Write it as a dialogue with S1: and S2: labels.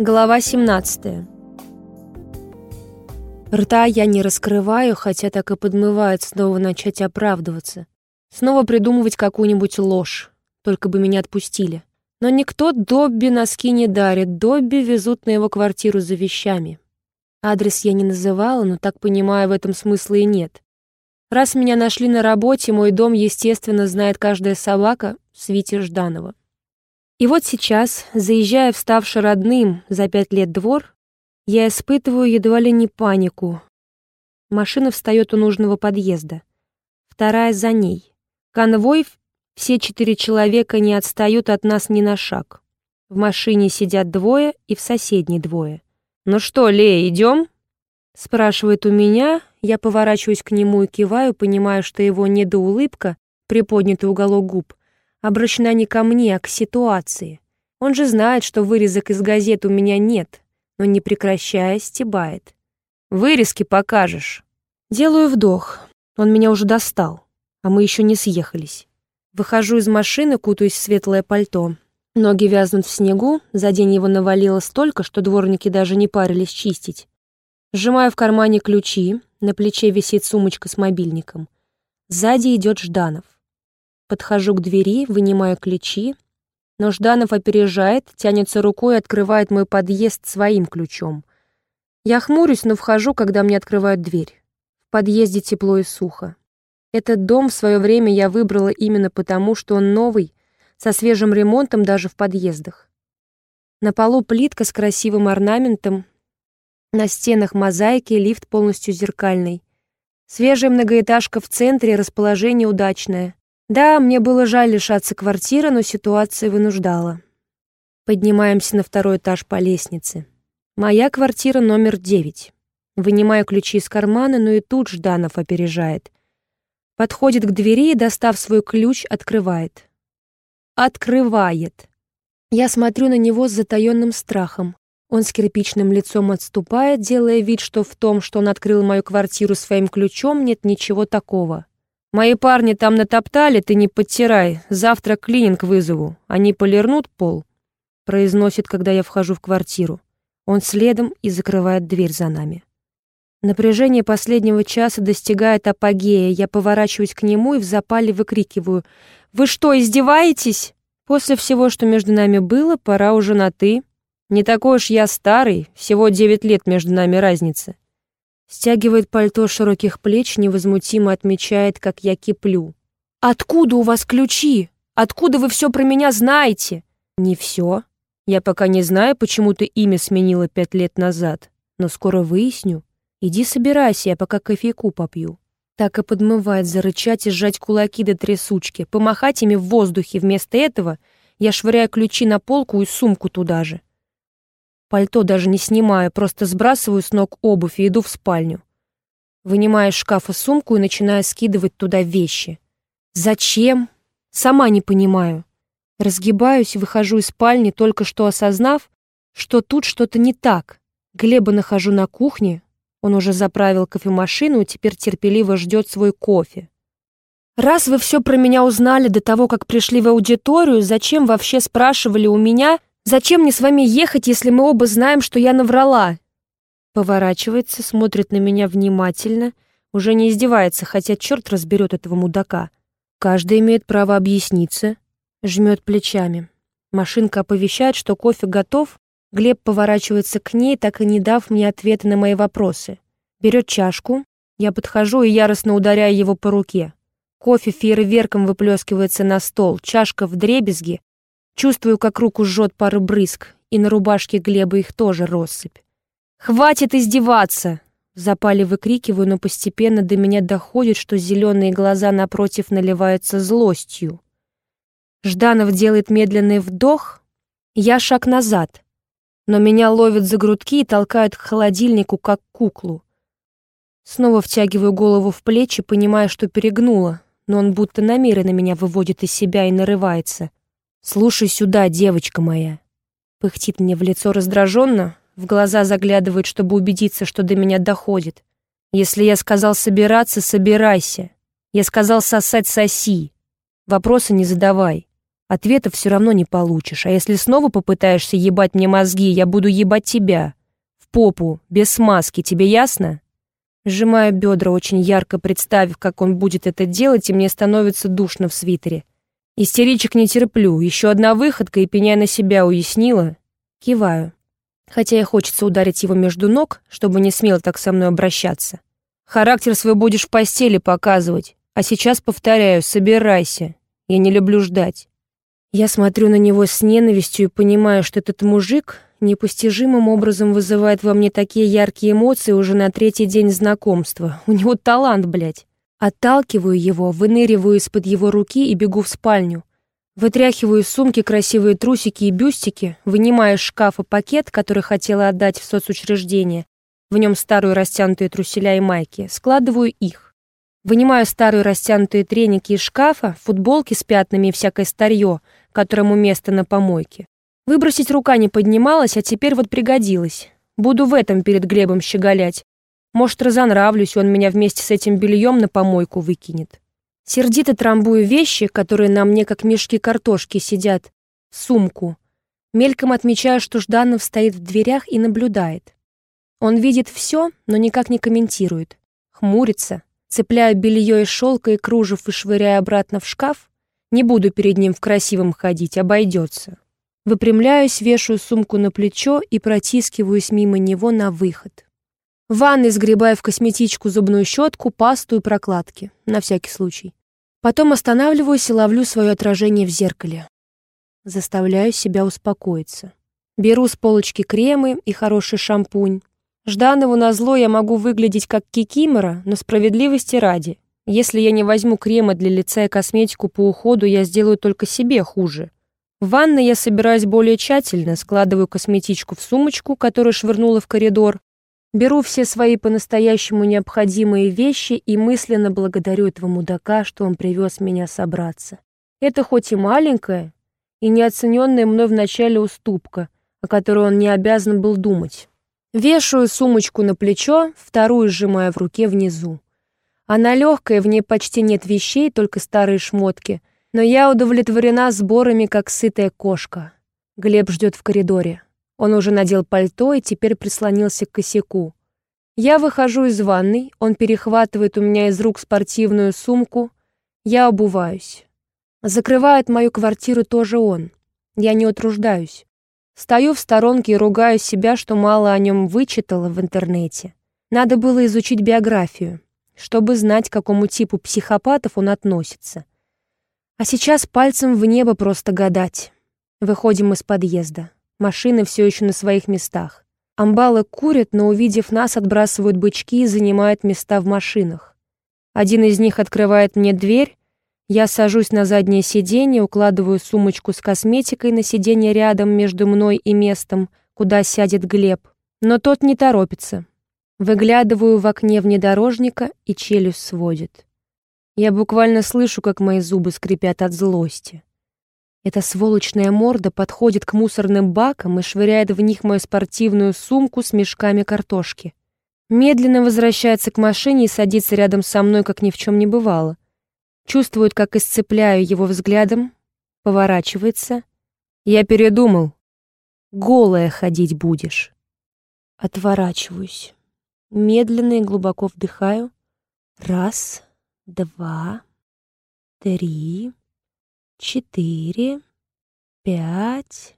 S1: Глава 17 Рта я не раскрываю, хотя так и подмывает снова начать оправдываться. Снова придумывать какую-нибудь ложь, только бы меня отпустили. Но никто Добби носки не дарит, Добби везут на его квартиру за вещами. Адрес я не называла, но так понимаю, в этом смысла и нет. Раз меня нашли на работе, мой дом, естественно, знает каждая собака Свити Жданова. И вот сейчас, заезжая в ставший родным за пять лет двор, я испытываю едва ли не панику. Машина встает у нужного подъезда. Вторая за ней. Конвой, все четыре человека не отстают от нас ни на шаг. В машине сидят двое и в соседней двое. «Ну что, Лея, идем?» Спрашивает у меня, я поворачиваюсь к нему и киваю, понимая, что его недоулыбка, приподнятый уголок губ, обращена не ко мне, а к ситуации. Он же знает, что вырезок из газет у меня нет, но не прекращая стебает. «Вырезки покажешь». Делаю вдох. Он меня уже достал, а мы еще не съехались. Выхожу из машины, кутаюсь в светлое пальто. Ноги вязнут в снегу, за день его навалило столько, что дворники даже не парились чистить. Сжимаю в кармане ключи, на плече висит сумочка с мобильником. Сзади идет Жданов. Подхожу к двери, вынимаю ключи, но Жданов опережает, тянется рукой и открывает мой подъезд своим ключом. Я хмурюсь, но вхожу, когда мне открывают дверь. В подъезде тепло и сухо. Этот дом в свое время я выбрала именно потому, что он новый, со свежим ремонтом даже в подъездах. На полу плитка с красивым орнаментом, на стенах мозаики, лифт полностью зеркальный. Свежая многоэтажка в центре, расположение удачное. Да, мне было жаль лишаться квартиры, но ситуация вынуждала. Поднимаемся на второй этаж по лестнице. Моя квартира номер девять. Вынимаю ключи из кармана, но и тут Жданов опережает. Подходит к двери и, достав свой ключ, открывает. Открывает. Я смотрю на него с затаённым страхом. Он с кирпичным лицом отступает, делая вид, что в том, что он открыл мою квартиру своим ключом, нет ничего такого. Мои парни там натоптали, ты не подтирай. Завтра клининг вызову. Они полирнут пол. Произносит, когда я вхожу в квартиру. Он следом и закрывает дверь за нами. Напряжение последнего часа достигает апогея. Я поворачиваюсь к нему и в запале выкрикиваю. «Вы что, издеваетесь?» После всего, что между нами было, пора уже на «ты». Не такой уж я старый, всего девять лет между нами разница. Стягивает пальто широких плеч, невозмутимо отмечает, как я киплю. «Откуда у вас ключи? Откуда вы все про меня знаете?» «Не все. Я пока не знаю, почему ты имя сменила пять лет назад, но скоро выясню. Иди собирайся, я пока кофейку попью». Так и подмывает зарычать и сжать кулаки до трясучки, помахать ими в воздухе. Вместо этого я швыряю ключи на полку и сумку туда же. Пальто даже не снимаю, просто сбрасываю с ног обувь и иду в спальню. Вынимаю из шкафа сумку и начинаю скидывать туда вещи. Зачем? Сама не понимаю. Разгибаюсь и выхожу из спальни, только что осознав, что тут что-то не так. Глеба нахожу на кухне. Он уже заправил кофемашину и теперь терпеливо ждет свой кофе. «Раз вы все про меня узнали до того, как пришли в аудиторию, зачем вообще спрашивали у меня, Зачем мне с вами ехать, если мы оба знаем, что я наврала?» Поворачивается, смотрит на меня внимательно, уже не издевается, хотя черт разберет этого мудака. Каждый имеет право объясниться, жмет плечами. Машинка оповещает, что кофе готов. Глеб поворачивается к ней, так и не дав мне ответа на мои вопросы. Берет чашку. Я подхожу и яростно ударяю его по руке. Кофе фейерверком выплескивается на стол, чашка в дребезги, Чувствую, как руку жжет пару брызг, и на рубашке Глеба их тоже россыпь. «Хватит издеваться!» В запале выкрикиваю, но постепенно до меня доходит, что зеленые глаза напротив наливаются злостью. Жданов делает медленный вдох, я шаг назад, но меня ловят за грудки и толкают к холодильнику, как куклу. Снова втягиваю голову в плечи, понимая, что перегнула, но он будто намеренно меня выводит из себя и нарывается. «Слушай сюда, девочка моя!» Пыхтит мне в лицо раздраженно, в глаза заглядывает, чтобы убедиться, что до меня доходит. «Если я сказал собираться, собирайся. Я сказал сосать, соси. Вопросы не задавай. Ответа все равно не получишь, а если снова попытаешься ебать мне мозги, я буду ебать тебя. В попу, без смазки, тебе ясно? Сжимаю бедра, очень ярко представив, как он будет это делать, и мне становится душно в свитере. Истеричек не терплю, еще одна выходка и пеняй на себя уяснила. Киваю. Хотя и хочется ударить его между ног, чтобы не смело так со мной обращаться. Характер свой будешь в постели показывать, а сейчас повторяю, собирайся. Я не люблю ждать. Я смотрю на него с ненавистью и понимаю, что этот мужик непостижимым образом вызывает во мне такие яркие эмоции уже на третий день знакомства. У него талант, блядь. Отталкиваю его, выныриваю из-под его руки и бегу в спальню. Вытряхиваю из сумки красивые трусики и бюстики, вынимаю из шкафа пакет, который хотела отдать в соцучреждение. В нем старые растянутые труселя и майки. Складываю их. Вынимаю старые растянутые треники из шкафа, футболки с пятнами и всякое старье, которому место на помойке. Выбросить рука не поднималась, а теперь вот пригодилась. Буду в этом перед Глебом щеголять. Может, разонравлюсь, он меня вместе с этим бельем на помойку выкинет. Сердито трамбую вещи, которые на мне как мешки картошки сидят, сумку. Мельком отмечаю, что Жданов стоит в дверях и наблюдает. Он видит все, но никак не комментирует. Хмурится, Цепляю белье из шелка и кружев и швыряя обратно в шкаф. Не буду перед ним в красивом ходить, обойдется. Выпрямляюсь, вешаю сумку на плечо и протискиваюсь мимо него на выход. В ванной сгребаю в косметичку зубную щетку, пасту и прокладки, на всякий случай. Потом останавливаюсь и ловлю свое отражение в зеркале. Заставляю себя успокоиться. Беру с полочки кремы и хороший шампунь, Жданову назло я могу выглядеть как кикимора, но справедливости ради. Если я не возьму крема для лица и косметику по уходу, я сделаю только себе хуже. В ванной я собираюсь более тщательно, складываю косметичку в сумочку, которую швырнула в коридор, беру все свои по-настоящему необходимые вещи и мысленно благодарю этого мудака, что он привез меня собраться. Это хоть и маленькая, и неоцененная мной вначале уступка, о которой он не обязан был думать. Вешаю сумочку на плечо, вторую сжимаю в руке внизу. Она легкая, в ней почти нет вещей, только старые шмотки. Но я удовлетворена сборами, как сытая кошка. Глеб ждет в коридоре. Он уже надел пальто и теперь прислонился к косяку. Я выхожу из ванной, он перехватывает у меня из рук спортивную сумку. Я обуваюсь. Закрывает мою квартиру тоже он. Я не утруждаюсь. Стою в сторонке и ругаю себя, что мало о нем вычитала в интернете. Надо было изучить биографию, чтобы знать, к какому типу психопатов он относится. А сейчас пальцем в небо просто гадать. Выходим из подъезда. Машины все еще на своих местах. Амбалы курят, но, увидев нас, отбрасывают бычки и занимают места в машинах. Один из них открывает мне дверь, я сажусь на заднее сиденье, укладываю сумочку с косметикой на сиденье рядом между мной и местом, куда сядет Глеб. Но тот не торопится. Выглядываю в окне внедорожника, и челюсть сводит. Я буквально слышу, как мои зубы скрипят от злости. Эта сволочная морда подходит к мусорным бакам и швыряет в них мою спортивную сумку с мешками картошки. Медленно возвращается к машине и садится рядом со мной, как ни в чем не бывало. Чувствует, как исцепляю его взглядом, поворачивается. Я передумал. Голая ходить будешь. Отворачиваюсь. Медленно и глубоко вдыхаю. Раз, два, три, четыре, пять,